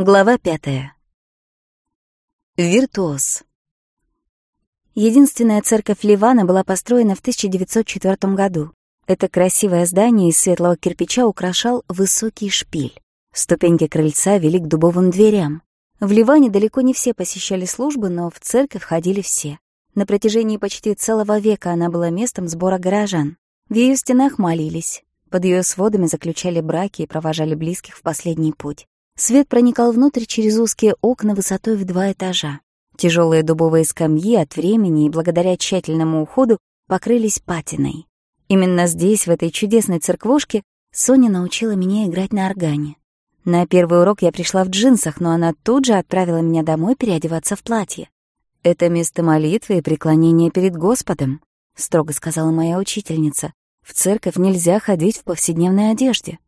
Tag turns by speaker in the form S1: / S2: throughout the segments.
S1: Глава пятая. Виртуоз. Единственная церковь Ливана была построена в 1904 году. Это красивое здание из светлого кирпича украшал высокий шпиль. Ступеньки крыльца вели к дубовым дверям. В Ливане далеко не все посещали службы, но в церковь ходили все. На протяжении почти целого века она была местом сбора горожан. В ее стенах молились. Под ее сводами заключали браки и провожали близких в последний путь. Свет проникал внутрь через узкие окна высотой в два этажа. Тяжелые дубовые скамьи от времени и благодаря тщательному уходу покрылись патиной. Именно здесь, в этой чудесной церквушке, Соня научила меня играть на органе. На первый урок я пришла в джинсах, но она тут же отправила меня домой переодеваться в платье. «Это место молитвы и преклонения перед Господом», — строго сказала моя учительница. «В церковь нельзя ходить в повседневной одежде».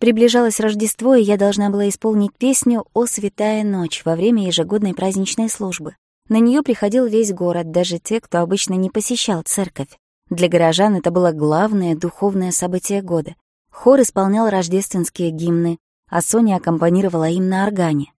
S1: Приближалось Рождество, и я должна была исполнить песню «О святая ночь» во время ежегодной праздничной службы. На нее приходил весь город, даже те, кто обычно не посещал церковь. Для горожан это было главное духовное событие года. Хор исполнял рождественские гимны, а Соня аккомпанировала им на органе.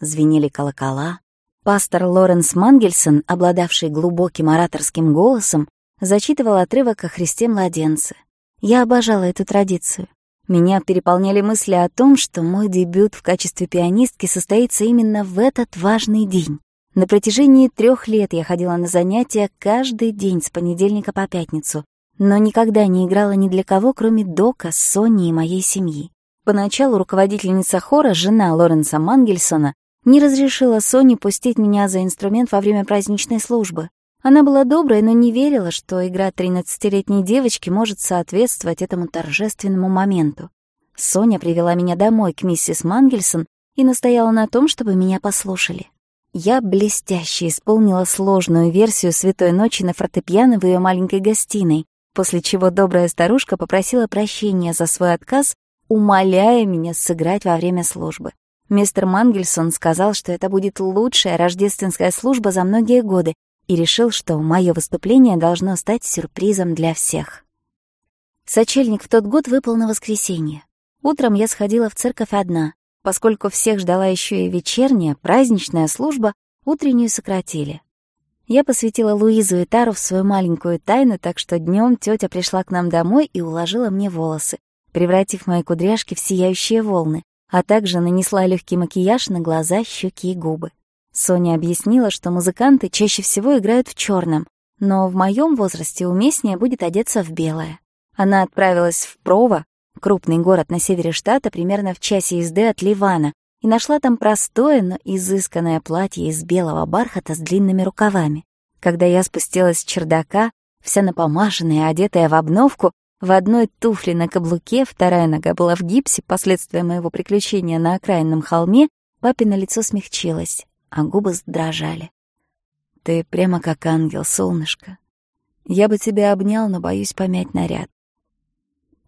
S1: Звенели колокола. Пастор Лоренс Мангельсон, обладавший глубоким ораторским голосом, зачитывал отрывок о Христе Младенце. Я обожала эту традицию. Меня переполняли мысли о том, что мой дебют в качестве пианистки состоится именно в этот важный день. На протяжении трех лет я ходила на занятия каждый день с понедельника по пятницу, но никогда не играла ни для кого, кроме Дока, Сони и моей семьи. Поначалу руководительница хора, жена Лоренса Мангельсона, не разрешила Сони пустить меня за инструмент во время праздничной службы. Она была добрая, но не верила, что игра тринадцатилетней девочки может соответствовать этому торжественному моменту. Соня привела меня домой к миссис Мангельсон и настояла на том, чтобы меня послушали. Я блестяще исполнила сложную версию «Святой ночи» на фортепиано в ее маленькой гостиной, после чего добрая старушка попросила прощения за свой отказ, умоляя меня сыграть во время службы. Мистер Мангельсон сказал, что это будет лучшая рождественская служба за многие годы, и решил, что мое выступление должно стать сюрпризом для всех. Сочельник в тот год выпал на воскресенье. Утром я сходила в церковь одна. Поскольку всех ждала еще и вечерняя, праздничная служба, утреннюю сократили. Я посвятила Луизу и Тару в свою маленькую тайну, так что днем тетя пришла к нам домой и уложила мне волосы, превратив мои кудряшки в сияющие волны, а также нанесла легкий макияж на глаза, щеки и губы. Соня объяснила, что музыканты чаще всего играют в черном, но в моем возрасте уместнее будет одеться в белое. Она отправилась в Прово, крупный город на севере штата, примерно в часе езды от Ливана, и нашла там простое, но изысканное платье из белого бархата с длинными рукавами. Когда я спустилась с чердака, вся напомаженная, одетая в обновку, в одной туфле на каблуке, вторая нога была в гипсе, последствия моего приключения на окраинном холме, папино лицо смягчилось а губы дрожали. Ты прямо как ангел, солнышко. Я бы тебя обнял, но боюсь помять наряд.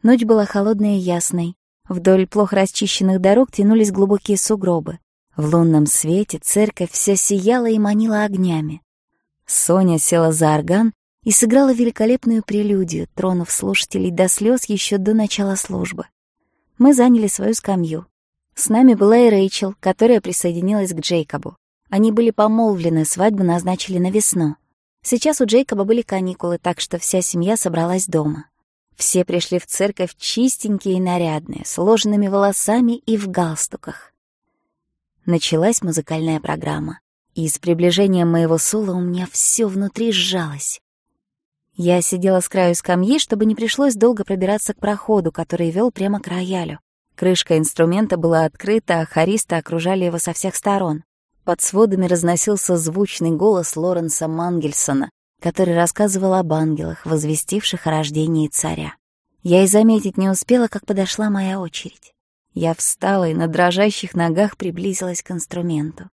S1: Ночь была холодной и ясной. Вдоль плохо расчищенных дорог тянулись глубокие сугробы. В лунном свете церковь вся сияла и манила огнями. Соня села за орган и сыграла великолепную прелюдию, тронув слушателей до слез еще до начала службы. Мы заняли свою скамью. С нами была и Рэйчел, которая присоединилась к Джейкобу. Они были помолвлены, свадьбу назначили на весну. Сейчас у Джейкоба были каникулы, так что вся семья собралась дома. Все пришли в церковь чистенькие и нарядные, с ложными волосами и в галстуках. Началась музыкальная программа, и с приближением моего соло у меня все внутри сжалось. Я сидела с краю скамьи, чтобы не пришлось долго пробираться к проходу, который вел прямо к роялю. Крышка инструмента была открыта, а хористы окружали его со всех сторон. Под сводами разносился звучный голос Лоренса Мангельсона, который рассказывал об ангелах, возвестивших о рождении царя. Я и заметить не успела, как подошла моя очередь. Я встала и на дрожащих ногах приблизилась к инструменту.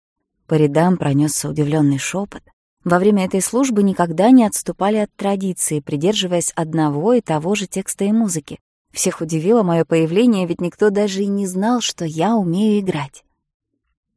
S1: По рядам пронесся удивленный шепот. Во время этой службы никогда не отступали от традиции, придерживаясь одного и того же текста и музыки. Всех удивило мое появление, ведь никто даже и не знал, что я умею играть.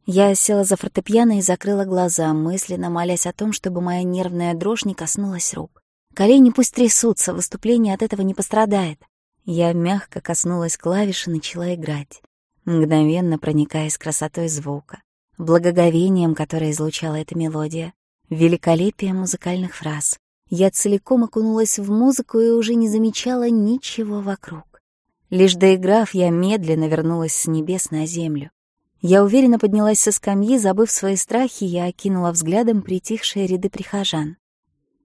S1: Я села за фортепиано и закрыла глаза, мысленно молясь о том, чтобы моя нервная дрожь не коснулась рук. Колени пусть трясутся, выступление от этого не пострадает. Я мягко коснулась клавиши и начала играть, мгновенно проникаясь красотой звука, благоговением, которое излучала эта мелодия, великолепием музыкальных фраз. Я целиком окунулась в музыку и уже не замечала ничего вокруг. Лишь доиграв, я медленно вернулась с небес на землю. Я уверенно поднялась со скамьи, забыв свои страхи, я окинула взглядом притихшие ряды прихожан.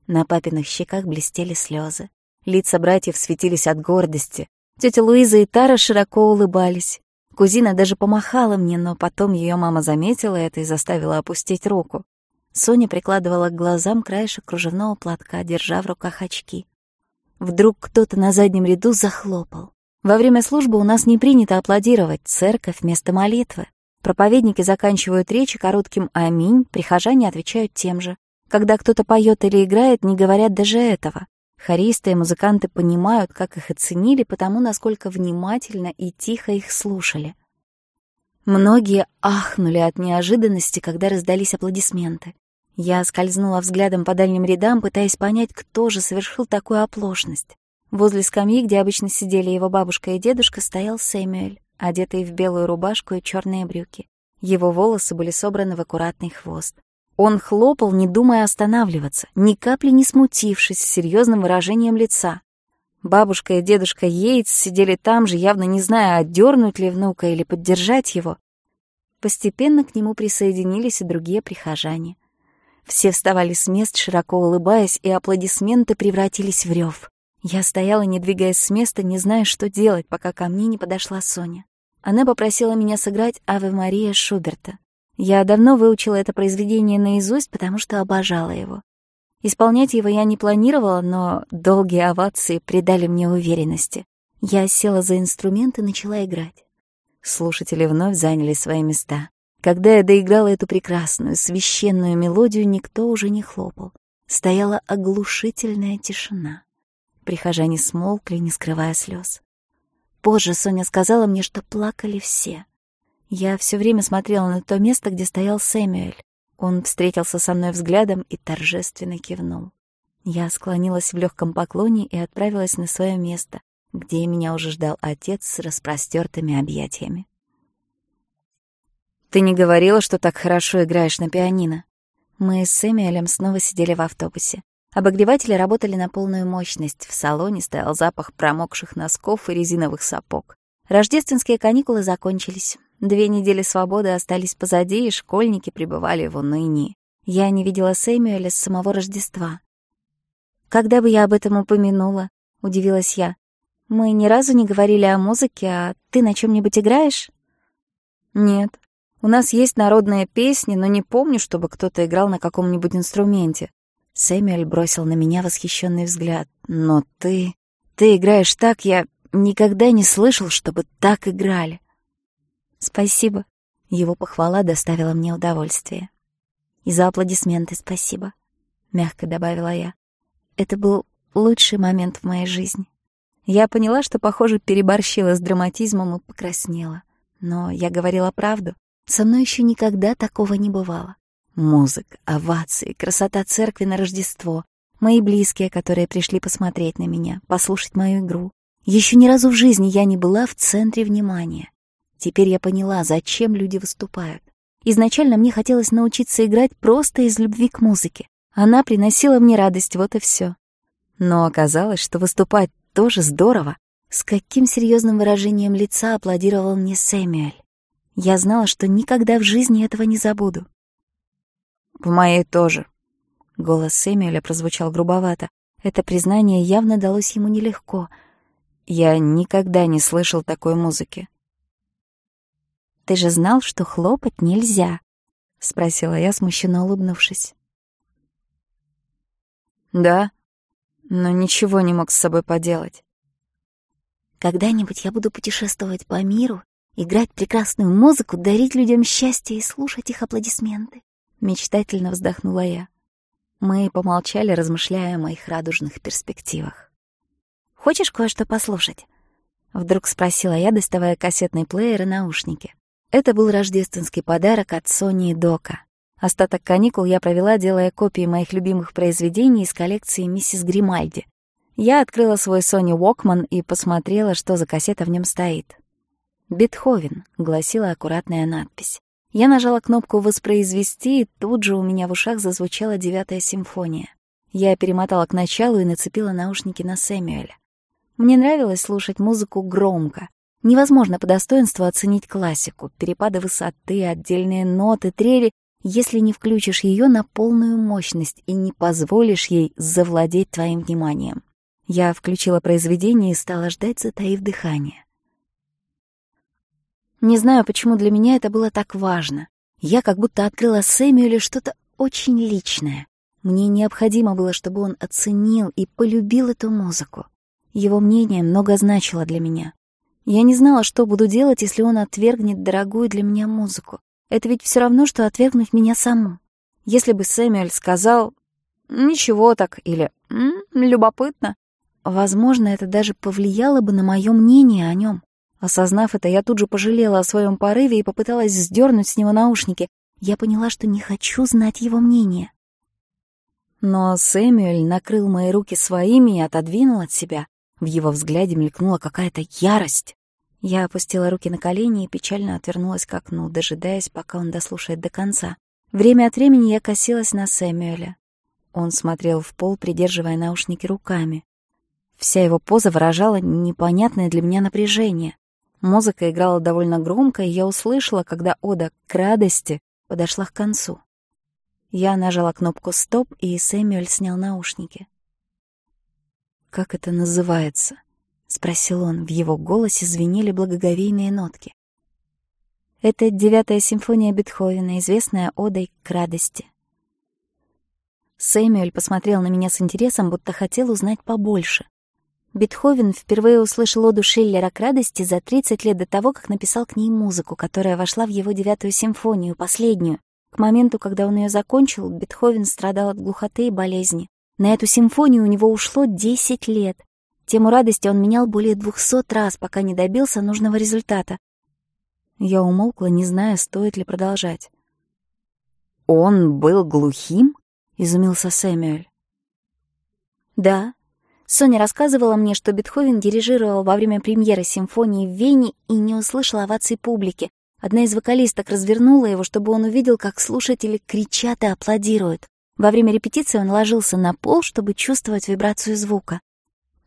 S1: На папиных щеках блестели слезы. Лица братьев светились от гордости. Тетя Луиза и Тара широко улыбались. Кузина даже помахала мне, но потом ее мама заметила это и заставила опустить руку. Соня прикладывала к глазам краешек кружевного платка, держа в руках очки. Вдруг кто-то на заднем ряду захлопал. Во время службы у нас не принято аплодировать, церковь вместо молитвы. Проповедники, заканчивают речи коротким «Аминь», прихожане отвечают тем же. Когда кто-то поет или играет, не говорят даже этого. Хористы и музыканты понимают, как их оценили, потому насколько внимательно и тихо их слушали. Многие ахнули от неожиданности, когда раздались аплодисменты. Я скользнула взглядом по дальним рядам, пытаясь понять, кто же совершил такую оплошность. Возле скамьи, где обычно сидели его бабушка и дедушка, стоял Сэмюэль одетый в белую рубашку и черные брюки. Его волосы были собраны в аккуратный хвост. Он хлопал, не думая останавливаться, ни капли не смутившись, с серьезным выражением лица. Бабушка и дедушка Йейтс сидели там же, явно не зная, отдернуть ли внука или поддержать его. Постепенно к нему присоединились и другие прихожане. Все вставали с мест, широко улыбаясь, и аплодисменты превратились в рев. Я стояла, не двигаясь с места, не зная, что делать, пока ко мне не подошла Соня. Она попросила меня сыграть «Аве Мария» Шуберта. Я давно выучила это произведение наизусть, потому что обожала его. Исполнять его я не планировала, но долгие овации придали мне уверенности. Я села за инструмент и начала играть. Слушатели вновь заняли свои места. Когда я доиграла эту прекрасную, священную мелодию, никто уже не хлопал. Стояла оглушительная тишина. Прихожане смолкли, не скрывая слез. Позже Соня сказала мне, что плакали все. Я все время смотрела на то место, где стоял Сэмюэль. Он встретился со мной взглядом и торжественно кивнул. Я склонилась в легком поклоне и отправилась на свое место, где меня уже ждал отец с распростертыми объятиями. «Ты не говорила, что так хорошо играешь на пианино?» Мы с Сэмюэлем снова сидели в автобусе. Обогреватели работали на полную мощность, в салоне стоял запах промокших носков и резиновых сапог. Рождественские каникулы закончились. Две недели свободы остались позади, и школьники пребывали в унынии. Я не видела Сэмюэля с самого Рождества. «Когда бы я об этом упомянула?» — удивилась я. «Мы ни разу не говорили о музыке, а ты на чем нибудь играешь?» «Нет. У нас есть народные песни, но не помню, чтобы кто-то играл на каком-нибудь инструменте. Сэмюэль бросил на меня восхищенный взгляд. «Но ты... Ты играешь так, я никогда не слышал, чтобы так играли». «Спасибо». Его похвала доставила мне удовольствие. «И за аплодисменты спасибо», — мягко добавила я. «Это был лучший момент в моей жизни». Я поняла, что, похоже, переборщила с драматизмом и покраснела. Но я говорила правду. Со мной еще никогда такого не бывало музык, овации, красота церкви на Рождество, мои близкие, которые пришли посмотреть на меня, послушать мою игру. Еще ни разу в жизни я не была в центре внимания. Теперь я поняла, зачем люди выступают. Изначально мне хотелось научиться играть просто из любви к музыке. Она приносила мне радость, вот и все. Но оказалось, что выступать тоже здорово. С каким серьезным выражением лица аплодировал мне Сэмюэль. Я знала, что никогда в жизни этого не забуду. «В моей тоже». Голос Сэмюэля прозвучал грубовато. Это признание явно далось ему нелегко. Я никогда не слышал такой музыки. «Ты же знал, что хлопать нельзя», — спросила я, смущенно улыбнувшись. «Да, но ничего не мог с собой поделать». «Когда-нибудь я буду путешествовать по миру, играть прекрасную музыку, дарить людям счастье и слушать их аплодисменты». Мечтательно вздохнула я. Мы помолчали, размышляя о моих радужных перспективах. «Хочешь кое-что послушать?» Вдруг спросила я, доставая кассетный плеер и наушники. Это был рождественский подарок от Сони и Дока. Остаток каникул я провела, делая копии моих любимых произведений из коллекции «Миссис Гримальди». Я открыла свой Sony Walkman и посмотрела, что за кассета в нем стоит. «Бетховен», — гласила аккуратная надпись. Я нажала кнопку «Воспроизвести», и тут же у меня в ушах зазвучала девятая симфония. Я перемотала к началу и нацепила наушники на Сэмюэля. Мне нравилось слушать музыку громко. Невозможно по достоинству оценить классику, перепады высоты, отдельные ноты, трели, если не включишь ее на полную мощность и не позволишь ей завладеть твоим вниманием. Я включила произведение и стала ждать, затаив дыхание. Не знаю, почему для меня это было так важно. Я как будто открыла Сэмюэлю что-то очень личное. Мне необходимо было, чтобы он оценил и полюбил эту музыку. Его мнение много значило для меня. Я не знала, что буду делать, если он отвергнет дорогую для меня музыку. Это ведь все равно, что отвергнуть меня саму. Если бы Сэмюэль сказал «ничего так» или «любопытно», возможно, это даже повлияло бы на мое мнение о нем. Осознав это, я тут же пожалела о своем порыве и попыталась сдернуть с него наушники. Я поняла, что не хочу знать его мнение. Но Сэмюэль накрыл мои руки своими и отодвинул от себя. В его взгляде мелькнула какая-то ярость. Я опустила руки на колени и печально отвернулась к окну, дожидаясь, пока он дослушает до конца. Время от времени я косилась на Сэмюэля. Он смотрел в пол, придерживая наушники руками. Вся его поза выражала непонятное для меня напряжение. Музыка играла довольно громко, и я услышала, когда Ода к радости подошла к концу. Я нажала кнопку «Стоп», и Сэмюэль снял наушники. «Как это называется?» — спросил он. В его голосе звенели благоговейные нотки. «Это девятая симфония Бетховена, известная Одой к радости». Сэмюэль посмотрел на меня с интересом, будто хотел узнать побольше. Бетховен впервые услышал оду Шиллера к радости за 30 лет до того, как написал к ней музыку, которая вошла в его девятую симфонию, последнюю. К моменту, когда он ее закончил, Бетховен страдал от глухоты и болезни. На эту симфонию у него ушло 10 лет. Тему радости он менял более 200 раз, пока не добился нужного результата. Я умолкла, не зная, стоит ли продолжать. «Он был глухим?» — изумился Сэмюэль. «Да, Соня рассказывала мне, что Бетховен дирижировал во время премьеры симфонии в Вене и не услышал оваций публики. Одна из вокалисток развернула его, чтобы он увидел, как слушатели кричат и аплодируют. Во время репетиции он ложился на пол, чтобы чувствовать вибрацию звука.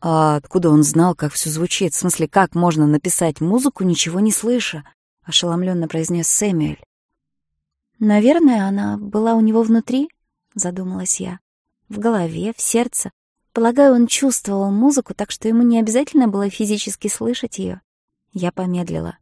S2: А откуда он знал, как все звучит? В смысле, как можно написать музыку, ничего не слыша? Ошеломленно произнес Сэмюэль.
S1: Наверное, она была у него внутри, задумалась я. В голове, в сердце. Полагаю, он чувствовал музыку, так что ему не обязательно было физически слышать ее. Я помедлила.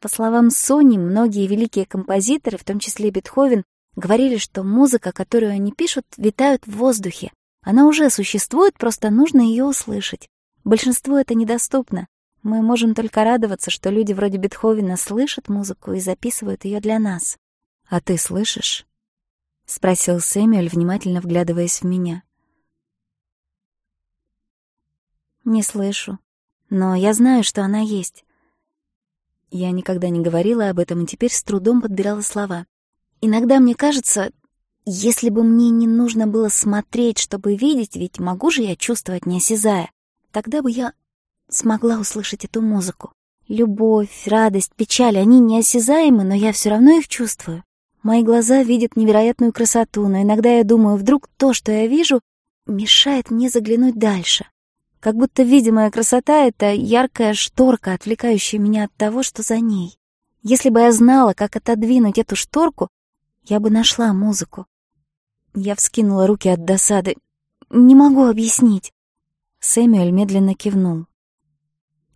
S1: По словам Сони, многие великие композиторы, в том числе Бетховен, говорили, что музыка, которую они пишут, витает в воздухе. Она уже существует, просто нужно ее услышать. Большинству это недоступно. Мы можем только радоваться, что люди вроде Бетховена слышат музыку и записывают ее для нас.
S2: «А ты слышишь?»
S1: — спросил Сэмюэль, внимательно вглядываясь в меня. Не слышу. Но я знаю, что она есть. Я никогда не говорила об этом и теперь с трудом подбирала слова. Иногда мне кажется, если бы мне не нужно было смотреть, чтобы видеть, ведь могу же я чувствовать, не осязая, тогда бы я смогла услышать эту музыку. Любовь, радость, печаль, они неосязаемы, но я все равно их чувствую. Мои глаза видят невероятную красоту, но иногда я думаю, вдруг то, что я вижу, мешает мне заглянуть дальше как будто видимая красота — это яркая шторка, отвлекающая меня от того, что за ней. Если бы я знала, как отодвинуть эту шторку, я бы нашла музыку. Я вскинула руки от досады. «Не могу объяснить». Сэмюэль медленно кивнул.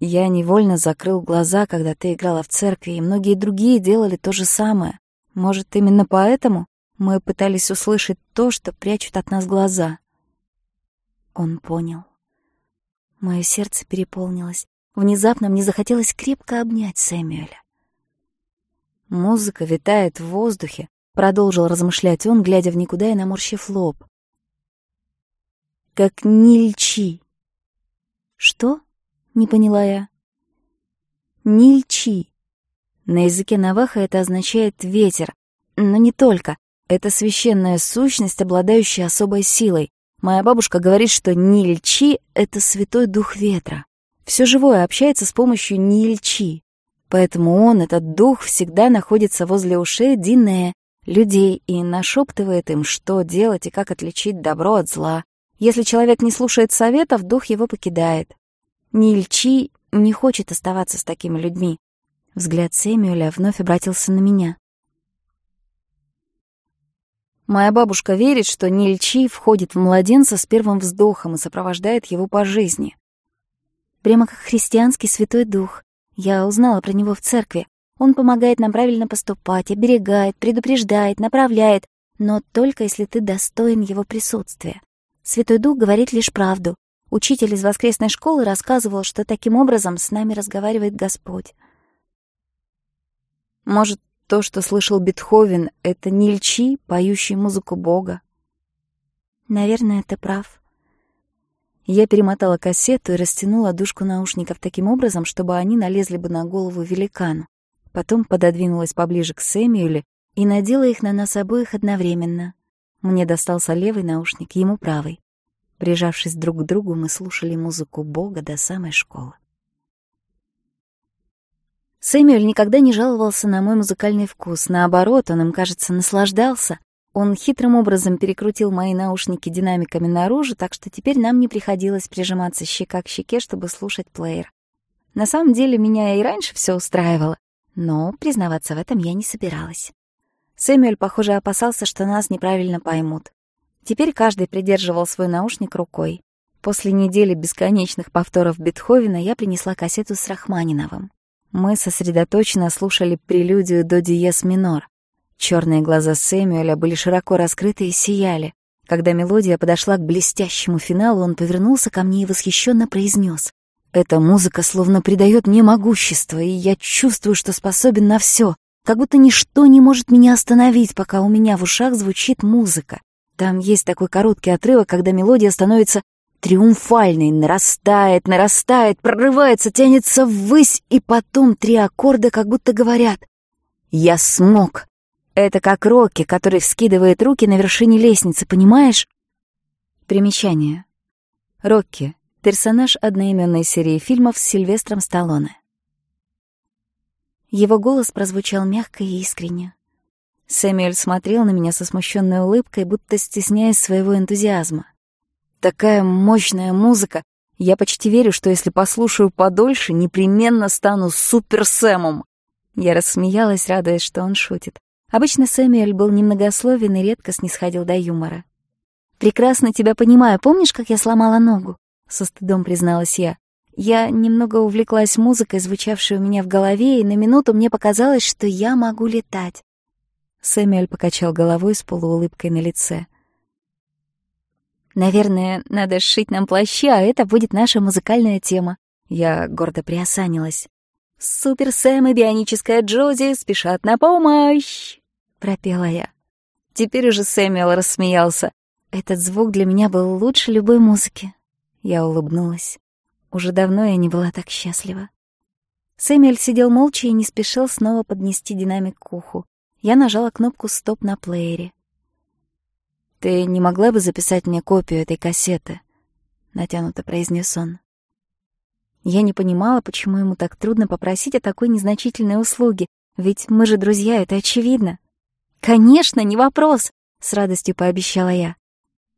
S1: «Я невольно закрыл глаза, когда ты играла в церкви, и многие другие делали то же самое. Может, именно поэтому мы пытались услышать то, что прячут от нас глаза?» Он понял. Мое сердце переполнилось. Внезапно мне захотелось крепко обнять Сэмюэля.
S2: «Музыка витает в воздухе», — продолжил размышлять он, глядя в никуда и наморщив лоб. «Как нильчи!»
S1: «Что?» — не поняла я.
S2: «Нильчи!» На языке Наваха это означает «ветер», но не только. Это священная сущность, обладающая особой силой. Моя бабушка говорит, что нильчи — это святой дух ветра. Все живое общается с помощью нильчи, Поэтому он, этот дух, всегда находится возле ушей Дине, людей, и нашептывает им, что делать и как отличить добро от зла. Если человек не слушает советов, дух его покидает. Нильчи не хочет оставаться с такими людьми. Взгляд Сэмюэля вновь обратился на меня. Моя бабушка верит, что Нильчи входит в младенца с первым вздохом и сопровождает его по жизни. Прямо как христианский Святой Дух. Я узнала про него в церкви. Он помогает нам правильно поступать, оберегает, предупреждает, направляет, но только если ты достоин его присутствия. Святой Дух говорит лишь правду. Учитель из воскресной школы рассказывал, что таким образом с нами разговаривает Господь. Может, то, что слышал Бетховен, — это не льчи, поющий музыку Бога. Наверное, ты прав. Я перемотала кассету и растянула дужку наушников таким образом, чтобы они налезли бы на голову великану. Потом пододвинулась поближе к Сэмюэлю и надела их на нас обоих одновременно. Мне достался левый наушник, ему правый. Прижавшись друг к другу, мы слушали музыку Бога до самой школы. Сэмюэль никогда не жаловался на мой музыкальный вкус. Наоборот, он им, кажется, наслаждался. Он хитрым образом перекрутил мои наушники динамиками наружу, так что теперь нам не приходилось прижиматься щека к щеке, чтобы слушать плеер. На самом деле, меня и раньше все устраивало, но признаваться в этом я не собиралась. Сэмюэль, похоже, опасался, что нас неправильно поймут. Теперь каждый придерживал свой наушник рукой. После недели бесконечных повторов Бетховена я принесла кассету с Рахманиновым. Мы сосредоточенно слушали прелюдию до диез минор. Черные глаза Сэмюэля были широко раскрыты и сияли. Когда мелодия подошла к блестящему финалу, он повернулся ко мне и восхищенно произнес: «Эта музыка словно придает мне могущество, и я чувствую, что способен на все, как будто ничто не может меня остановить, пока у меня в ушах звучит музыка. Там есть такой короткий отрывок, когда мелодия становится Триумфальный, нарастает, нарастает, прорывается, тянется ввысь, и потом три аккорда как будто говорят «Я смог». Это как Рокки, который вскидывает руки на вершине лестницы, понимаешь? Примечание. Рокки — персонаж одноименной серии фильмов с Сильвестром Сталлоне. Его голос прозвучал мягко и искренне. Сэмюэль смотрел на меня со смущенной улыбкой, будто стесняясь своего энтузиазма. Такая мощная музыка. Я почти верю, что если послушаю подольше, непременно стану суперсэмом. Я рассмеялась, радуясь, что он шутит. Обычно Сэмюэль был немногословен и редко снисходил до юмора. «Прекрасно тебя понимаю. Помнишь, как я сломала ногу?» — со стыдом призналась я. Я немного увлеклась музыкой, звучавшей у меня в голове, и на минуту мне показалось, что я могу летать. Сэмюэль покачал головой с полуулыбкой на лице. Наверное, надо сшить нам плащи, а это будет наша музыкальная тема. Я гордо приосанилась. «Супер Сэм и бионическая Джози спешат на помощь!» — пропела я. Теперь уже Сэмюэл рассмеялся. Этот звук для меня был лучше любой музыки. Я улыбнулась. Уже давно я не была так счастлива. Сэмюэль сидел молча и не спешил снова поднести динамик к уху. Я нажала кнопку «Стоп» на плеере. Ты не могла бы записать мне копию этой кассеты?» Натянуто произнес он. Я не понимала, почему ему так трудно попросить о такой незначительной услуге, ведь мы же друзья, это очевидно. «Конечно, не вопрос!» — с радостью пообещала я.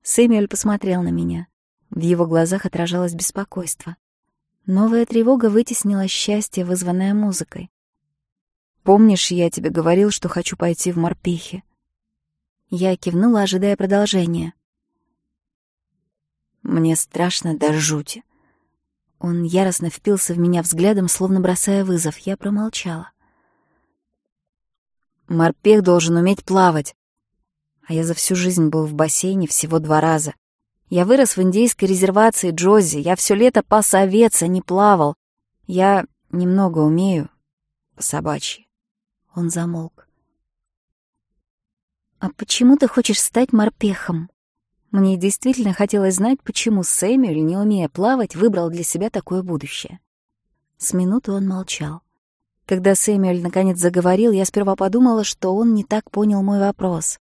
S2: Сэмюэль посмотрел на меня. В его глазах отражалось беспокойство. Новая тревога вытеснила счастье, вызванное музыкой. «Помнишь, я тебе говорил, что хочу пойти в морпихи?» Я кивнула, ожидая продолжения. «Мне страшно до жути». Он яростно впился в меня взглядом, словно бросая вызов. Я промолчала. «Морпех должен уметь плавать. А я за всю жизнь был в бассейне всего два раза. Я вырос в индейской резервации Джози. Я все лето пас овец, а не плавал. Я немного умею по собачьи». Он замолк. А почему ты хочешь стать морпехом?» Мне действительно хотелось знать, почему Сэмюэль, не умея плавать, выбрал для себя такое будущее. С минуты он молчал. Когда Сэмюэль наконец заговорил, я сперва подумала, что он не так понял мой вопрос.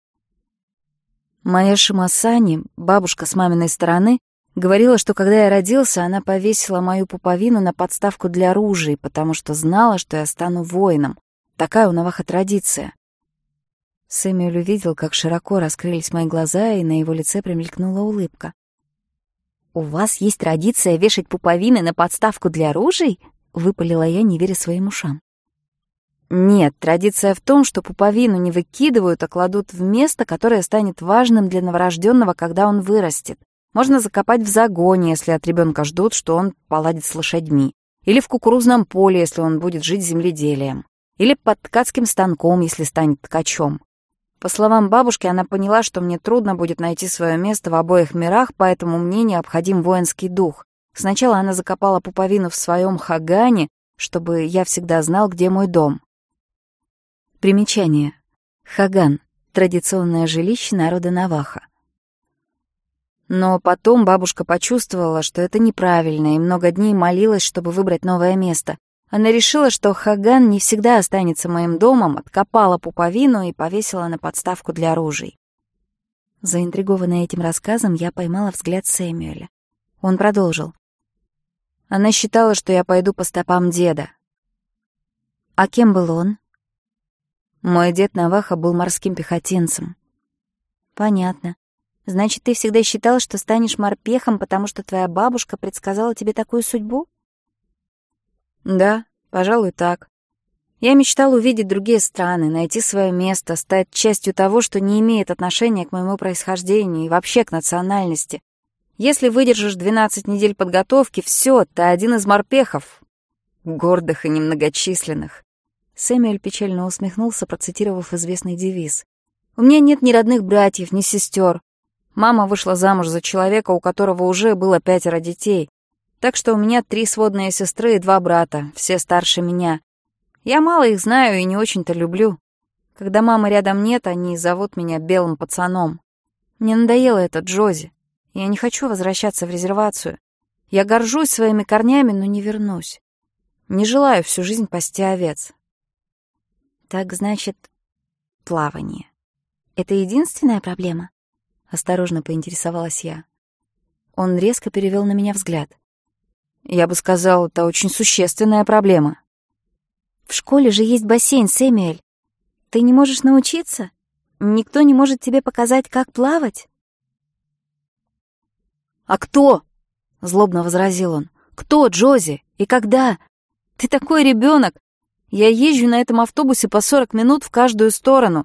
S2: Моя Шимасани, бабушка с маминой стороны, говорила, что когда я родился, она повесила мою пуповину на подставку для ружей, потому что знала, что я стану воином. Такая у Наваха традиция. Сы Мюлю видел, как широко раскрылись мои глаза, и на его лице промелькнула улыбка. «У вас есть традиция вешать пуповины на подставку для ружей?» — выпалила я, не веря своим ушам. «Нет, традиция в том, что пуповину не выкидывают, а кладут в место, которое станет важным для новорожденного, когда он вырастет. Можно закопать в загоне, если от ребенка ждут, что он поладит с лошадьми. Или в кукурузном поле, если он будет жить земледелием. Или под ткацким станком, если станет ткачом. По Словам бабушки, она поняла, что мне трудно будет найти свое место в обоих мирах, поэтому мне необходим воинский дух. Сначала она закопала пуповину в своем хагане, чтобы я всегда знал, где мой дом. Примечание. Хаган — традиционное жилище народа Наваха. Но потом бабушка почувствовала, что это неправильно, и много дней молилась, чтобы выбрать новое место. Она решила, что Хаган не всегда останется моим домом, откопала пуповину и повесила на подставку для ружей. Заинтригованная этим рассказом, я поймала взгляд Сэмюэля. Он продолжил. Она считала, что я пойду по стопам деда. А кем был он? Мой дед Наваха был морским пехотинцем. Понятно. Значит, ты всегда считал, что станешь морпехом, потому что твоя бабушка предсказала тебе такую судьбу? Да, пожалуй, так. Я мечтал увидеть другие страны, найти свое место, стать частью того, что не имеет отношения к моему происхождению и вообще к национальности. Если выдержишь 12 недель подготовки, все, ты один из морпехов. Гордых и немногочисленных. Сэмюэль печально усмехнулся, процитировав известный девиз. «У меня нет ни родных братьев, ни сестер. Мама вышла замуж за человека, у которого уже было пятеро детей. Так что у меня три сводные сестры и два брата, все старше меня. Я мало их знаю и не очень-то люблю. Когда мамы рядом нет, они зовут меня белым пацаном. Мне надоело это Джози. Я не хочу возвращаться в резервацию. Я горжусь своими корнями, но не вернусь. Не желаю всю жизнь пасти овец. Так значит, плавание. Это единственная проблема? Осторожно поинтересовалась я. Он резко перевел на меня взгляд. Я бы сказал, это очень существенная проблема. В школе же есть бассейн, Сэмюэль. Ты не можешь научиться? Никто не может тебе показать, как плавать? «А кто?» — злобно возразил он. «Кто, Джози? И когда? Ты такой ребенок! Я езжу на этом автобусе по 40 минут в каждую сторону.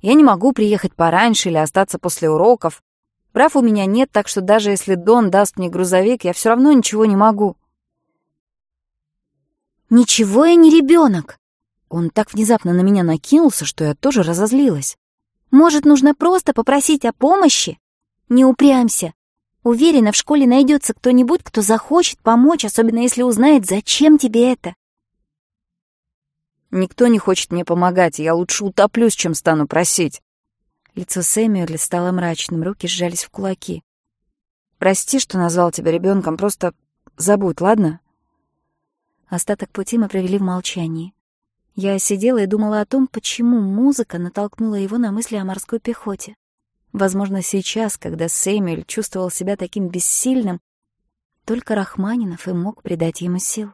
S2: Я не могу приехать пораньше или остаться после уроков. Прав у меня нет, так что даже если Дон даст мне грузовик, я все равно ничего не могу. «Ничего я не ребенок!» Он так внезапно на меня накинулся, что я тоже разозлилась. «Может, нужно просто попросить о помощи? Не упрямься. Уверена, в школе найдется кто-нибудь, кто захочет помочь, особенно если узнает, зачем тебе это. Никто не хочет мне помогать, я лучше утоплюсь, чем стану просить. Лицо Сэмюэля стало мрачным, руки сжались в кулаки. Прости, что назвал тебя ребенком, просто забудь, ладно? Остаток пути мы провели в молчании. Я сидела и думала о том, почему музыка натолкнула его на мысли о морской пехоте. Возможно, сейчас, когда Сэмюэль чувствовал себя таким бессильным, только Рахманинов и мог придать ему сил.